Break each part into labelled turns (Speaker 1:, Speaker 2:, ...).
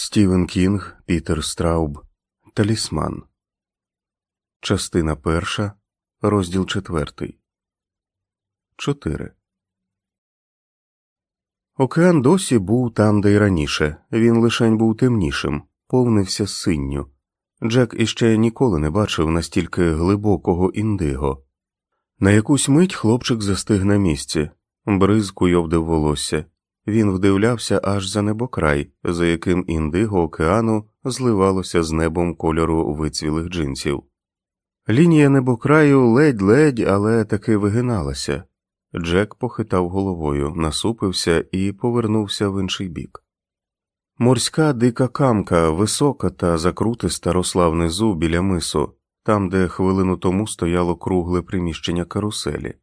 Speaker 1: Стівен Кінг, Пітер Страуб, Талісман. Частина перша, розділ четвертий. Чотири. Океан досі був там, де й раніше. Він лишень був темнішим, повнився синню. Джек іще ніколи не бачив настільки глибокого індиго. На якусь мить хлопчик застиг на місці, бриз куйовдив волосся. Він вдивлявся аж за небокрай, за яким індиго океану зливалося з небом кольору вицвілих джинсів. Лінія небокраю ледь-ледь, але таки вигиналася. Джек похитав головою, насупився і повернувся в інший бік. Морська дика камка, висока та закрутиста росла внизу біля мису, там, де хвилину тому стояло кругле приміщення каруселі.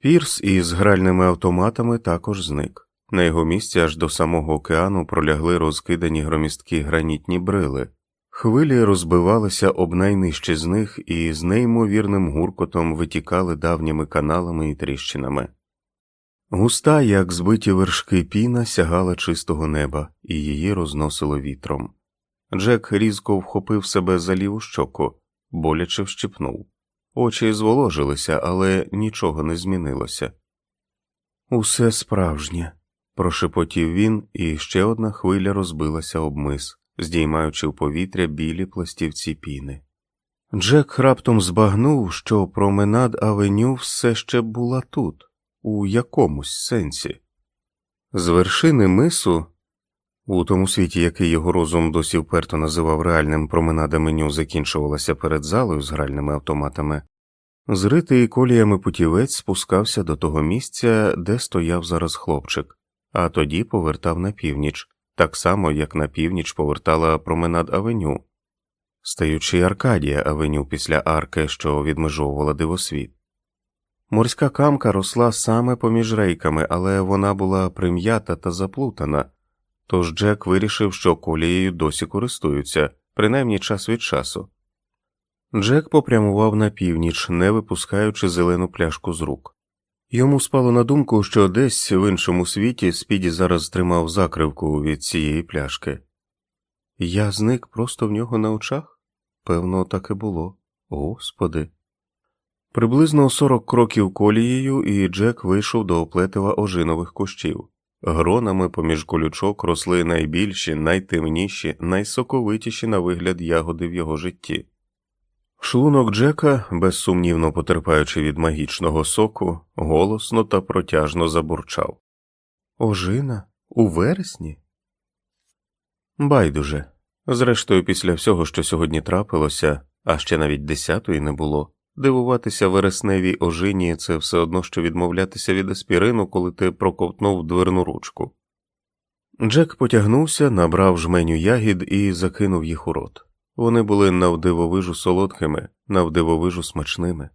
Speaker 1: Пірс із гральними автоматами також зник. На його місці аж до самого океану пролягли розкидані громісткі гранітні брили, хвилі розбивалися об найнижчі з них і з неймовірним гуркотом витікали давніми каналами і тріщинами. Густа, як збиті вершки піна, сягала чистого неба, і її розносило вітром. Джек різко вхопив себе за ліву щоку, боляче вщипнув. Очі зволожилися, але нічого не змінилося. Усе справжнє прошепотів він, і ще одна хвиля розбилася об мис, здіймаючи в повітря білі пластівці піни. Джек раптом збагнув, що променад Авеню все ще була тут, у якомусь сенсі. З вершини мису, у тому світі, який його розум досі вперто називав реальним променада меню, закінчувалася перед залою з гральними автоматами, зритий коліями путівець спускався до того місця, де стояв зараз хлопчик а тоді повертав на північ, так само, як на північ повертала променад Авеню, стаючи Аркадія Авеню після арки, що відмежовувала дивосвіт. Морська камка росла саме поміж рейками, але вона була прим'ята та заплутана, тож Джек вирішив, що колією досі користуються, принаймні час від часу. Джек попрямував на північ, не випускаючи зелену пляшку з рук. Йому спало на думку, що десь в іншому світі Спіді зараз тримав закривку від цієї пляшки. Я зник просто в нього на очах? Певно, так і було. Господи. Приблизно сорок кроків колією, і Джек вийшов до оплетива ожинових кущів. Гронами поміж колючок росли найбільші, найтемніші, найсоковитіші на вигляд ягоди в його житті. Шлунок Джека, безсумнівно потерпаючи від магічного соку, голосно та протяжно забурчав. Ожина у вересні? Байдуже. Зрештою, після всього, що сьогодні трапилося, а ще навіть десятої не було, дивуватися вересневій ожині це все одно що відмовлятися від аспірину, коли ти проковтнув дверну ручку. Джек потягнувся, набрав жменю ягід і закинув їх у рот. Вони були навдивовижу солодкими, навдивовижу смачними.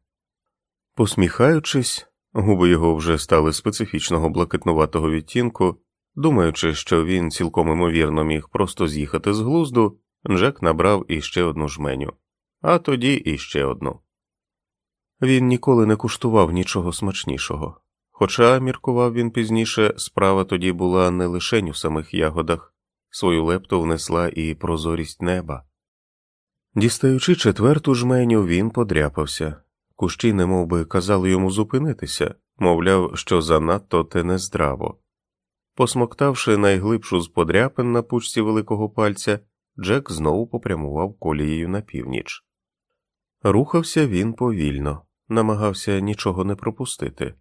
Speaker 1: Посміхаючись, губи його вже стали специфічного блакитнуватого відтінку, думаючи, що він цілком імовірно міг просто з'їхати з глузду, Джек набрав іще одну жменю, а тоді іще одну. Він ніколи не куштував нічого смачнішого, хоча, міркував він пізніше, справа тоді була не лишень у самих ягодах, свою лепту внесла і прозорість неба. Дістаючи четверту жменю, він подряпався. Кущі немов би казали йому зупинитися, мовляв, що занадто те нездраво. Посмоктавши найглибшу з подряпин на пучці великого пальця, Джек знову попрямував колією на північ. Рухався він повільно, намагався нічого не пропустити.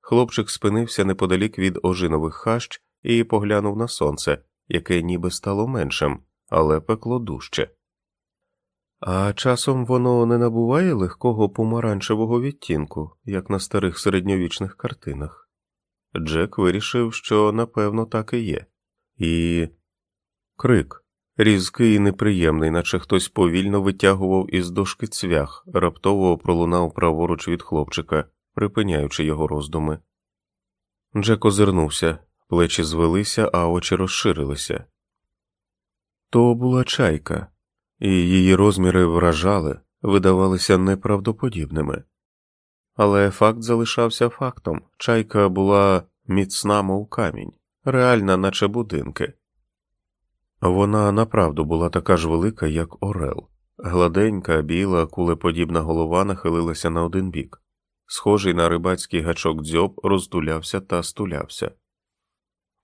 Speaker 1: Хлопчик спинився неподалік від ожинових хащ і поглянув на сонце, яке ніби стало меншим, але пекло дужче. А часом воно не набуває легкого помаранчевого відтінку, як на старих середньовічних картинах. Джек вирішив, що напевно так і є, і крик, різкий і неприємний, наче хтось повільно витягував із дошки цвях, раптово пролунав праворуч від хлопчика, припиняючи його роздуми. Джек озирнувся, плечі звелися, а очі розширилися. То була чайка і її розміри вражали, видавалися неправдоподібними. Але факт залишався фактом чайка була міцна, мов камінь, реальна, наче будинки. Вона направду була така ж велика, як Орел. Гладенька, біла, кулеподібна голова нахилилася на один бік. Схожий на рибацький гачок дзьоб роздулявся та стулявся.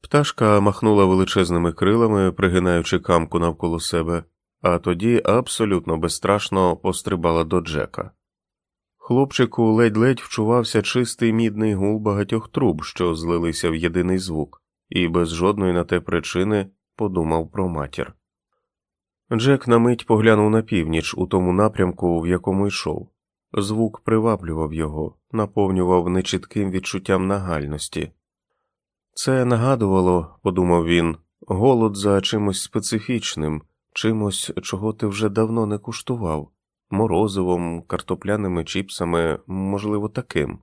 Speaker 1: Пташка махнула величезними крилами, пригинаючи камку навколо себе, а тоді абсолютно безстрашно пострибала до Джека. Хлопчику ледь-ледь вчувався чистий мідний гул багатьох труб, що злилися в єдиний звук, і без жодної на те причини подумав про матір. Джек на мить поглянув на північ у тому напрямку, в якому йшов. Звук приваблював його, наповнював нечітким відчуттям нагальності. Це нагадувало, подумав він, голод за чимось специфічним, чимось, чого ти вже давно не куштував, морозивом, картопляними чіпсами, можливо, таким.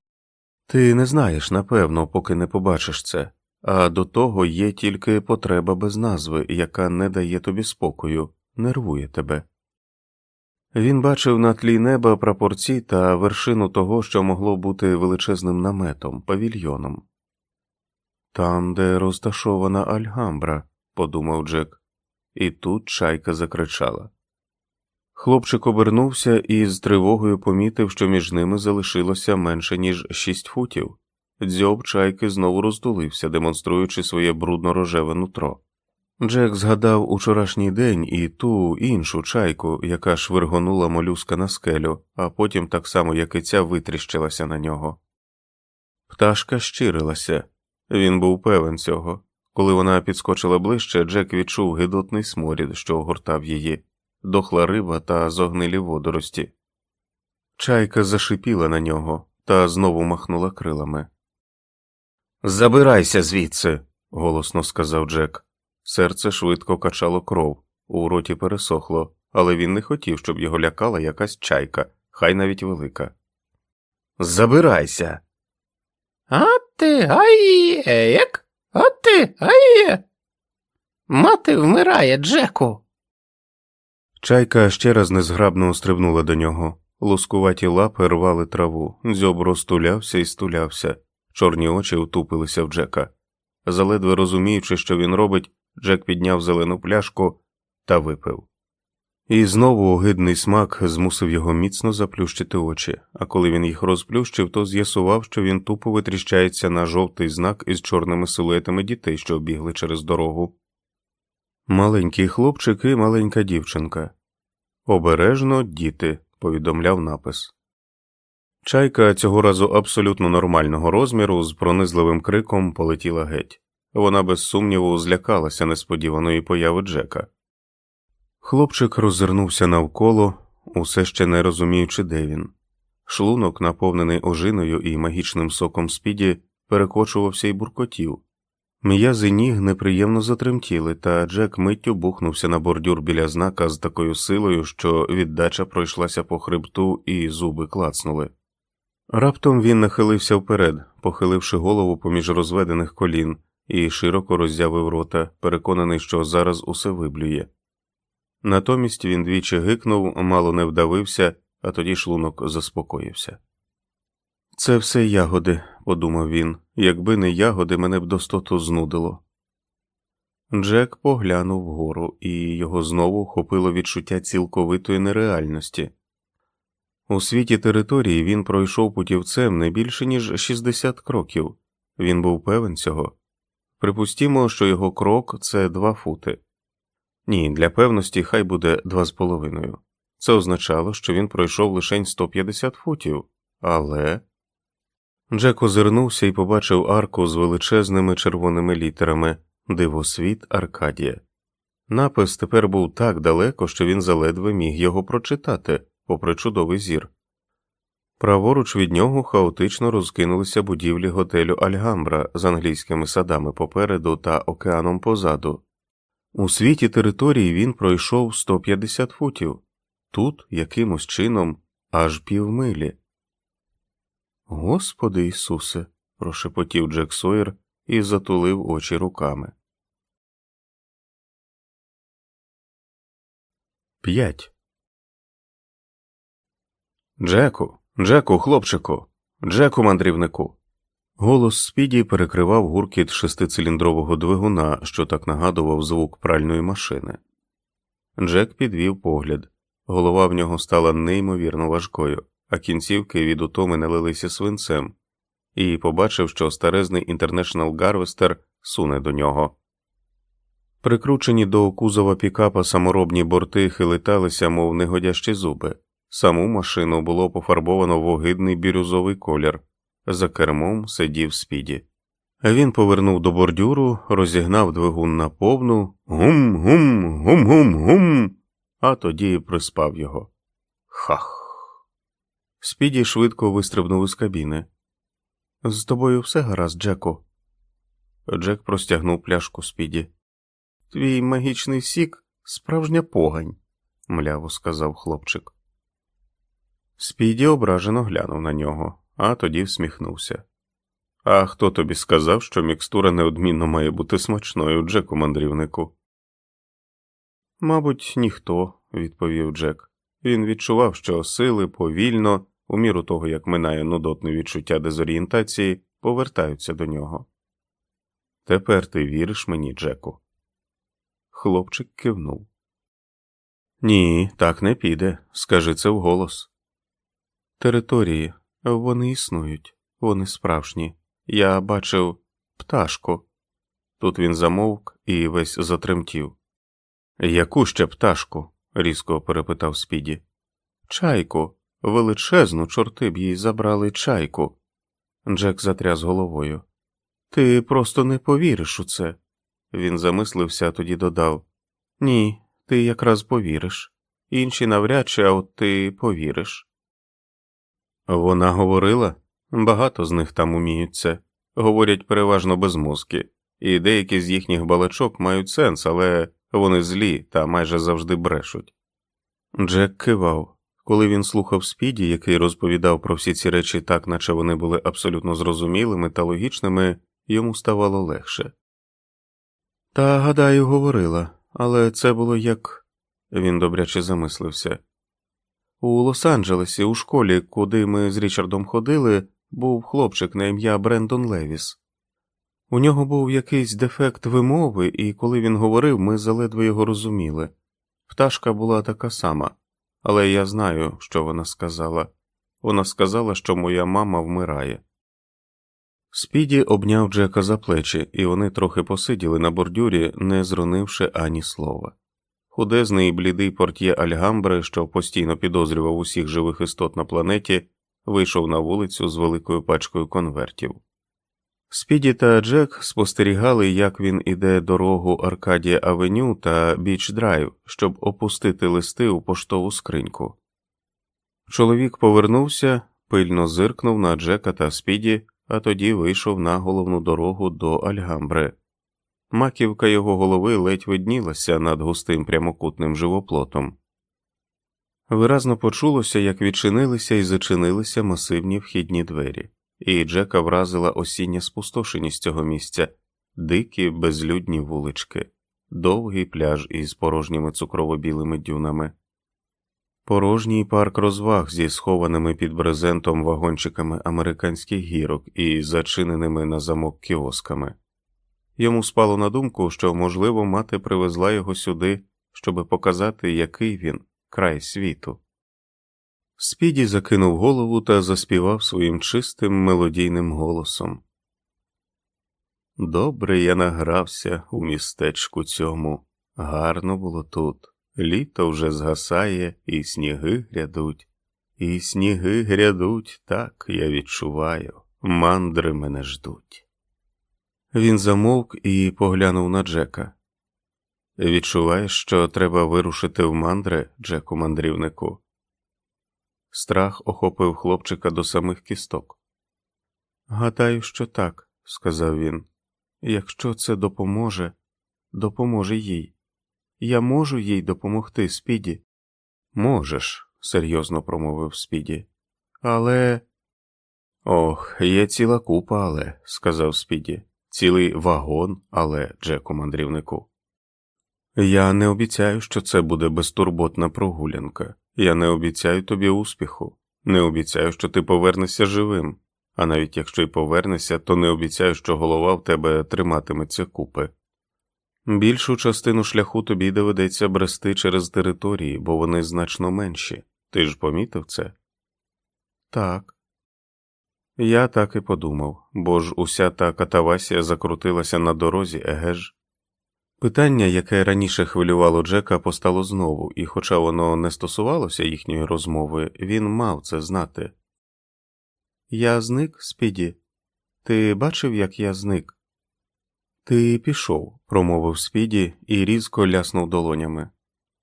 Speaker 1: Ти не знаєш, напевно, поки не побачиш це, а до того є тільки потреба без назви, яка не дає тобі спокою, нервує тебе. Він бачив на тлі неба прапорці та вершину того, що могло бути величезним наметом, павільйоном. Там, де розташована Альгамбра, подумав Джек, і тут чайка закричала. Хлопчик обернувся і з тривогою помітив, що між ними залишилося менше, ніж шість футів. Дзьоб чайки знову роздулився, демонструючи своє брудно рожеве нутро. Джек згадав учорашній день і ту іншу чайку, яка швиргонула молюска на скелю, а потім так само, як і ця витріщилася на нього. Пташка щирилася, він був певен цього. Коли вона підскочила ближче, Джек відчув гидотний сморід, що огортав її, дохла риба та зогнилі водорості. Чайка зашипіла на нього та знову махнула крилами. Забирайся звідси, голосно сказав Джек. Серце швидко качало кров, у роті пересохло, але він не хотів, щоб його лякала якась чайка, хай навіть велика. Забирайся.
Speaker 2: А ти як? А ти гає. Мати вмирає, Джеку.
Speaker 1: Чайка ще раз незграбно острибнула до нього. Лускуваті лапи рвали траву, дзьоб стулявся і стулявся, чорні очі втупилися в Джека. Заледве розуміючи, що він робить, Джек підняв зелену пляшку та випив. І знову огидний смак змусив його міцно заплющити очі, а коли він їх розплющив, то з'ясував, що він тупо витріщається на жовтий знак із чорними силуетами дітей, що бігли через дорогу. Маленький хлопчик і маленька дівчинка. Обережно, діти, повідомляв напис. Чайка цього разу абсолютно нормального розміру з пронизливим криком полетіла геть. Вона без сумніву злякалася несподіваної появи Джека. Хлопчик роззирнувся навколо, усе ще не розуміючи, де він. Шлунок, наповнений ожиною і магічним соком спіді, перекочувався і буркотів. М'язи ніг неприємно затремтіли, та Джек миттю бухнувся на бордюр біля знака з такою силою, що віддача пройшлася по хребту і зуби клацнули. Раптом він нахилився вперед, похиливши голову поміж розведених колін, і широко роззявив рота, переконаний, що зараз усе виблює. Натомість він двічі гикнув, мало не вдавився, а тоді шлунок заспокоївся. Це все ягоди, подумав він, якби не ягоди, мене б достоту знудило. Джек поглянув вгору, і його знову хопило відчуття цілковитої нереальності. У світі території він пройшов путівцем не більше, ніж 60 кроків, він був певен цього. Припустімо, що його крок це два фути. Ні, для певності хай буде два з половиною. Це означало, що він пройшов лише 150 футів, але. Джек озирнувся і побачив арку з величезними червоними літерами Дивосвіт Аркадія. Напис тепер був так далеко, що він заледве міг його прочитати, попри чудовий зір. Праворуч від нього хаотично розкинулися будівлі готелю Альгамбра з англійськими садами попереду та океаном позаду. У світі території він пройшов 150 футів, тут якимось чином аж півмилі. Господи Ісусе, прошепотів Джек Сойер і затулив очі руками. П'ять. Джеку, Джеку, хлопчику, Джеку мандрівнику. Голос Спіді перекривав гуркіт шестициліндрового двигуна, що так нагадував звук пральної машини. Джек підвів погляд. Голова в нього стала неймовірно важкою, а кінцівки від утоми налилися свинцем, і побачив, що старезний International Гарвестер суне до нього. Прикручені до кузова пікапа саморобні борти хилиталися, мов негодящі зуби. Саму машину було пофарбовано в огидний бірюзовий колір. За кермом сидів спіді. Він повернув до бордюру, розігнав двигун на повну гум, гум, гум, гум, гум, а тоді приспав його. Хах. Спіді швидко вистрибнув із кабіни. З тобою все гаразд, Джеку. Джек простягнув пляшку Спіді. Твій магічний сік справжня погань, мляво сказав хлопчик. Спіді ображено глянув на нього, а тоді всміхнувся. А хто тобі сказав, що мікстура неодмінно має бути смачною, Джеку мандрівнику? Мабуть, ніхто, відповів Джек. Він відчував, що сили повільно, у міру того, як минає нудотне відчуття дезорієнтації, повертаються до нього. Тепер ти віриш мені, Джеку? Хлопчик кивнув. Ні, так не піде. Скажи це вголос. Території, вони існують, вони справжні. Я бачив пташку. Тут він замовк і весь затремтів. Яку ще пташку? різко перепитав Спіді. Чайку, величезну, чорти б їй забрали чайку. Джек затряс головою. Ти просто не повіриш у це. Він замислився, а тоді додав Ні, ти якраз повіриш. Інші навряд чи, а от ти повіриш. Вона говорила багато з них там уміють це, говорять переважно без мозки, і деякі з їхніх балачок мають сенс, але вони злі та майже завжди брешуть. Джек кивав. Коли він слухав Спіді, який розповідав про всі ці речі так, наче вони були абсолютно зрозумілими та логічними, йому ставало легше. Та, гадаю, говорила, але це було як. Він добряче замислився. У Лос-Анджелесі, у школі, куди ми з Річардом ходили, був хлопчик на ім'я Брендон Левіс. У нього був якийсь дефект вимови, і коли він говорив, ми заледве його розуміли. Пташка була така сама, але я знаю, що вона сказала. Вона сказала, що моя мама вмирає. Спіді обняв Джека за плечі, і вони трохи посиділи на бордюрі, не зронивши ані слова. Худезний і блідий портє Альгамбри, що постійно підозрював усіх живих істот на планеті, вийшов на вулицю з великою пачкою конвертів. Спіді та Джек спостерігали, як він іде до рогу Аркадія Авеню та Біч Драйв, щоб опустити листи у поштову скриньку. Чоловік повернувся, пильно зиркнув на Джека та Спіді, а тоді вийшов на головну дорогу до Альгамбри. Маківка його голови ледь виднілася над густим прямокутним живоплотом. Виразно почулося, як відчинилися і зачинилися масивні вхідні двері, і Джека вразила осіння спустошеність цього місця, дикі безлюдні вулички, довгий пляж із порожніми цукрово-білими дюнами, порожній парк розваг зі схованими під брезентом вагончиками американських гірок і зачиненими на замок кіосками. Йому спало на думку, що, можливо, мати привезла його сюди, щоби показати, який він край світу. Спіді закинув голову та заспівав своїм чистим мелодійним голосом. Добре я награвся у містечку цьому, гарно було тут. Літо вже згасає, і сніги грядуть, і сніги грядуть, так я відчуваю, мандри мене ждуть. Він замовк і поглянув на Джека. Відчуваєш, що треба вирушити в мандри, Джеку мандрівнику. Страх охопив хлопчика до самих кісток. Гадаю, що так, сказав він. Якщо це допоможе, допоможе їй. Я можу їй допомогти, Спіді. Можеш, серйозно промовив Спіді. Але. Ох, є ціла купа, але, сказав Спіді, цілий вагон, але, Джеку мандрівнику. Я не обіцяю, що це буде безтурботна прогулянка. Я не обіцяю тобі успіху, не обіцяю, що ти повернешся живим, а навіть якщо й повернешся, то не обіцяю, що голова в тебе триматиметься купи. Більшу частину шляху тобі доведеться брести через території, бо вони значно менші. Ти ж помітив це? Так. Я так і подумав, бо ж уся та катавасія закрутилася на дорозі, еге ж. Питання, яке раніше хвилювало Джека, постало знову, і, хоча воно не стосувалося їхньої розмови, він мав це знати. Я зник, Спіді. Ти бачив, як я зник? Ти пішов, промовив Спіді і різко ляснув долонями.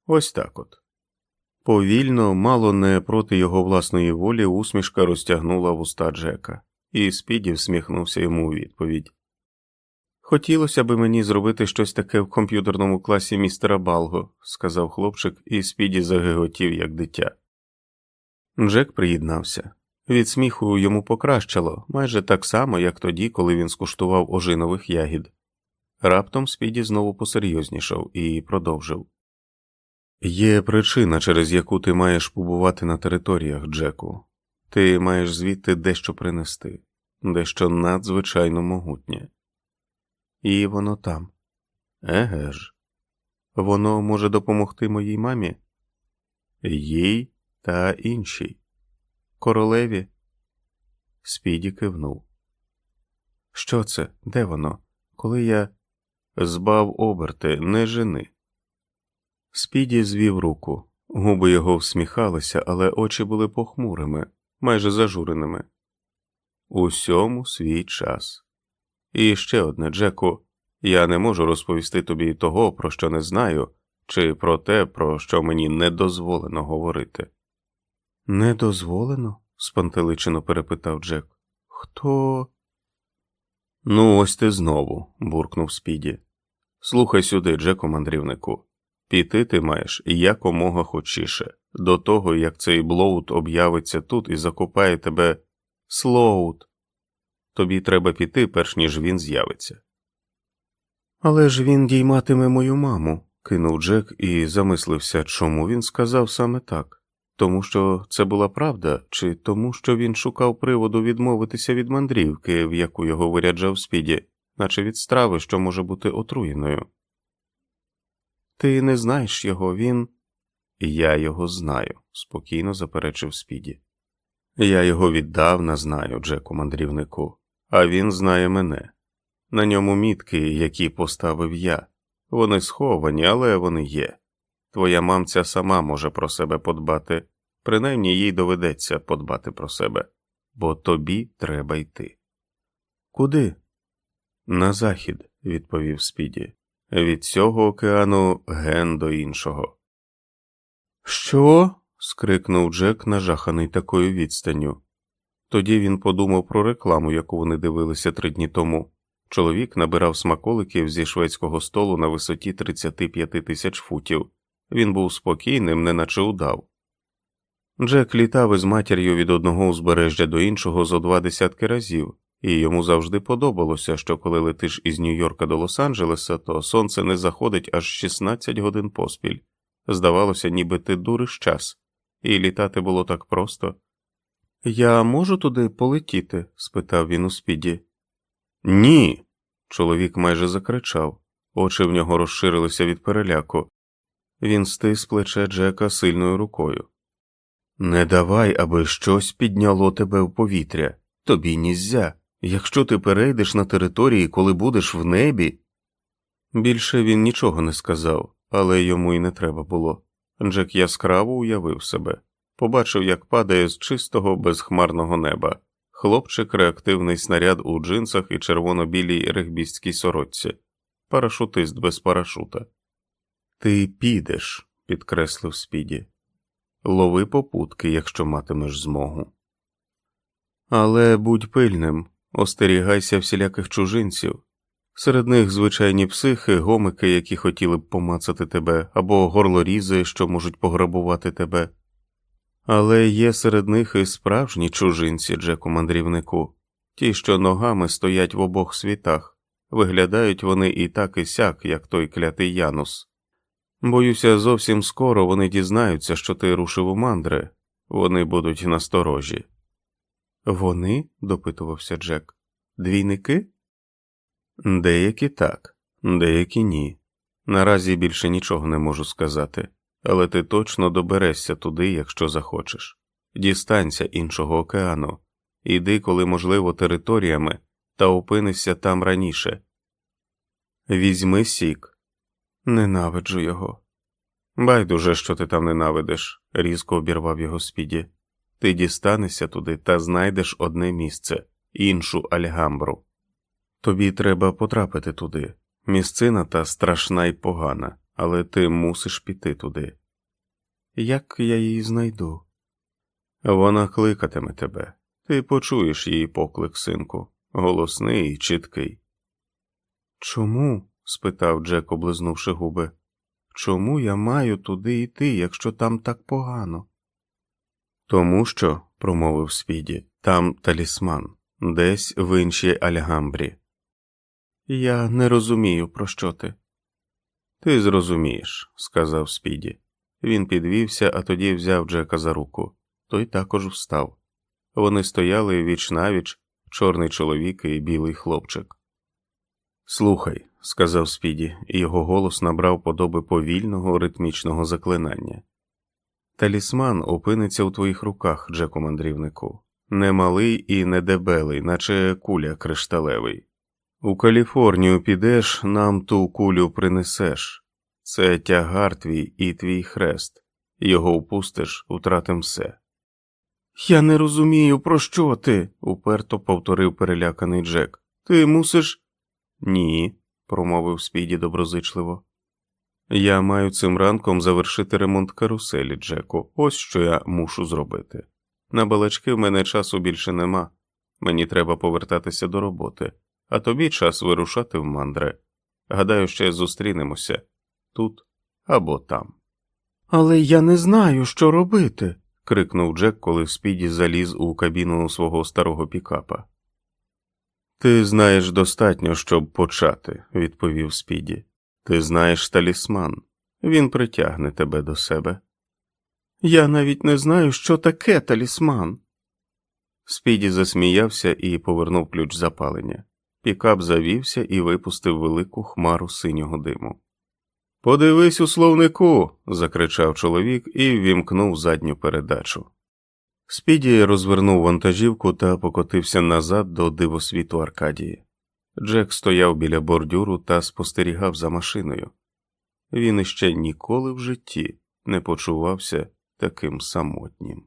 Speaker 1: Ось так от. Повільно, мало не проти його власної волі, усмішка розтягнула вуста Джека, і Спіді всміхнувся йому у відповідь. Хотілося би мені зробити щось таке в комп'ютерному класі містера Балго, сказав хлопчик, і Спіді загиготів, як дитя. Джек приєднався. Від сміху йому покращало майже так само, як тоді, коли він скуштував ожинових ягід. Раптом Спіді знову посерйознішав і продовжив. Є причина, через яку ти маєш побувати на територіях, Джеку. Ти маєш звідти дещо принести, дещо надзвичайно могутнє. І воно там. Еге ж, воно може допомогти моїй мамі, їй та іншій. Королеві. Спіді кивнув. Що це? Де воно? Коли я збав оберти, не жени. Спіді звів руку, губи його всміхалися, але очі були похмурими, майже зажуреними. Усьому свій час. І ще одне, Джеку, я не можу розповісти тобі того, про що не знаю, чи про те, про що мені не дозволено говорити. Не дозволено? спантеличено перепитав Джек. Хто? Ну, ось ти знову, буркнув Спіді. Слухай сюди, Джеку мандрівнику. Піти ти маєш якомога хочіше, до того, як цей блоут об'явиться тут і закопає тебе Слоут. Тобі треба піти, перш ніж він з'явиться. Але ж він дійматиме мою маму, кинув Джек і замислився, чому він сказав саме так. Тому що це була правда, чи тому, що він шукав приводу відмовитися від мандрівки, в яку його виряджав Спіді, наче від страви, що може бути отруєною. Ти не знаєш його, він. Я його знаю, спокійно заперечив Спіді. Я його віддавна знаю, Джеку мандрівнику, а він знає мене. На ньому мітки, які поставив я. Вони сховані, але вони є. Твоя мамця сама може про себе подбати, принаймні їй доведеться подбати про себе, бо тобі треба йти. Куди? На захід, відповів Спіді. Від цього океану ген до іншого. Що? скрикнув Джек, нажаханий такою відстанню. Тоді він подумав про рекламу, яку вони дивилися три дні тому. Чоловік набирав смаколиків зі шведського столу на висоті 35 тисяч футів. Він був спокійним, неначе удав. Джек літав із матір'ю від одного узбережжя до іншого зо два десятки разів, і йому завжди подобалося, що коли летиш із Нью-Йорка до Лос-Анджелеса, то сонце не заходить аж 16 годин поспіль. Здавалося, ніби ти дуриш час, і літати було так просто. Я можу туди полетіти? спитав він у спіді. Ні. Чоловік майже закричав, очі в нього розширилися від переляку. Він стис плече Джека сильною рукою. Не давай, аби щось підняло тебе в повітря. Тобі ніззя. Якщо ти перейдеш на території, коли будеш в небі. Більше він нічого не сказав, але йому й не треба було. Джек яскраво уявив себе, побачив, як падає з чистого безхмарного неба. Хлопчик, реактивний снаряд у джинсах і червоно-білій регбістській сорочці, парашутист без парашута. Ти підеш, підкреслив Спіді. Лови попутки, якщо матимеш змогу. Але будь пильним, остерігайся всіляких чужинців. Серед них звичайні психи, гомики, які хотіли б помацати тебе, або горлорізи, що можуть пограбувати тебе. Але є серед них і справжні чужинці, Джеку мандрівнику, ті, що ногами стоять в обох світах, виглядають вони і так і сяк, як той клятий Янус. Боюся, зовсім скоро вони дізнаються, що ти рушив у мандри, вони будуть насторожі. Вони? допитувався Джек. Двійники? Деякі так, деякі ні. Наразі більше нічого не можу сказати, але ти точно доберешся туди, якщо захочеш. Дістанься іншого океану, іди, коли можливо, територіями, та опинишся там раніше. Візьми сік. Ненавиджу його. Байдуже, що ти там ненавидиш, різко обірвав його спіді. Ти дістанешся туди та знайдеш одне місце, іншу альгамбру. Тобі треба потрапити туди. Місцина та страшна й погана, але ти мусиш піти туди. Як я її знайду? Вона кликатиме тебе. Ти почуєш її поклик, синку, голосний і чіткий. Чому? спитав Джек, облизнувши губи. Чому я маю туди йти, якщо там так погано? Тому що, промовив Спіді, там талісман, десь в іншій Альгамбрі. Я не розумію, про що ти. Ти зрозумієш, сказав Спіді. Він підвівся, а тоді взяв Джека за руку. Той також встав. Вони стояли віч навіч, чорний чоловік і білий хлопчик. Слухай, сказав Спіді, і його голос набрав подоби повільного ритмічного заклинання. Талісман опиниться у твоїх руках, Джеку мандрівнику, не малий і не дебелий, наче куля кришталевий. У Каліфорнію підеш, нам ту кулю принесеш. Це тягар твій і твій хрест. Його упустиш, втратим все. Я не розумію, про що ти, уперто повторив переляканий Джек. Ти мусиш. Ні, промовив Спіді доброзичливо. Я маю цим ранком завершити ремонт каруселі, Джеку. Ось що я мушу зробити. На балачки в мене часу більше нема. Мені треба повертатися до роботи, а тобі час вирушати в мандре. Гадаю, ще зустрінемося тут або там. Але я не знаю, що робити. крикнув Джек, коли Спіді заліз у кабіну свого старого пікапа. Ти знаєш достатньо, щоб почати, відповів Спіді. Ти знаєш талісман, він притягне тебе до себе. Я навіть не знаю, що таке талісман. Спіді засміявся і повернув ключ запалення. Пікап завівся і випустив велику хмару синього диму. Подивись у словнику. закричав чоловік і ввімкнув задню передачу. Спіді розвернув вантажівку та покотився назад до дивосвіту Аркадії. Джек стояв біля бордюру та спостерігав за машиною. Він іще ніколи в житті не почувався таким самотнім.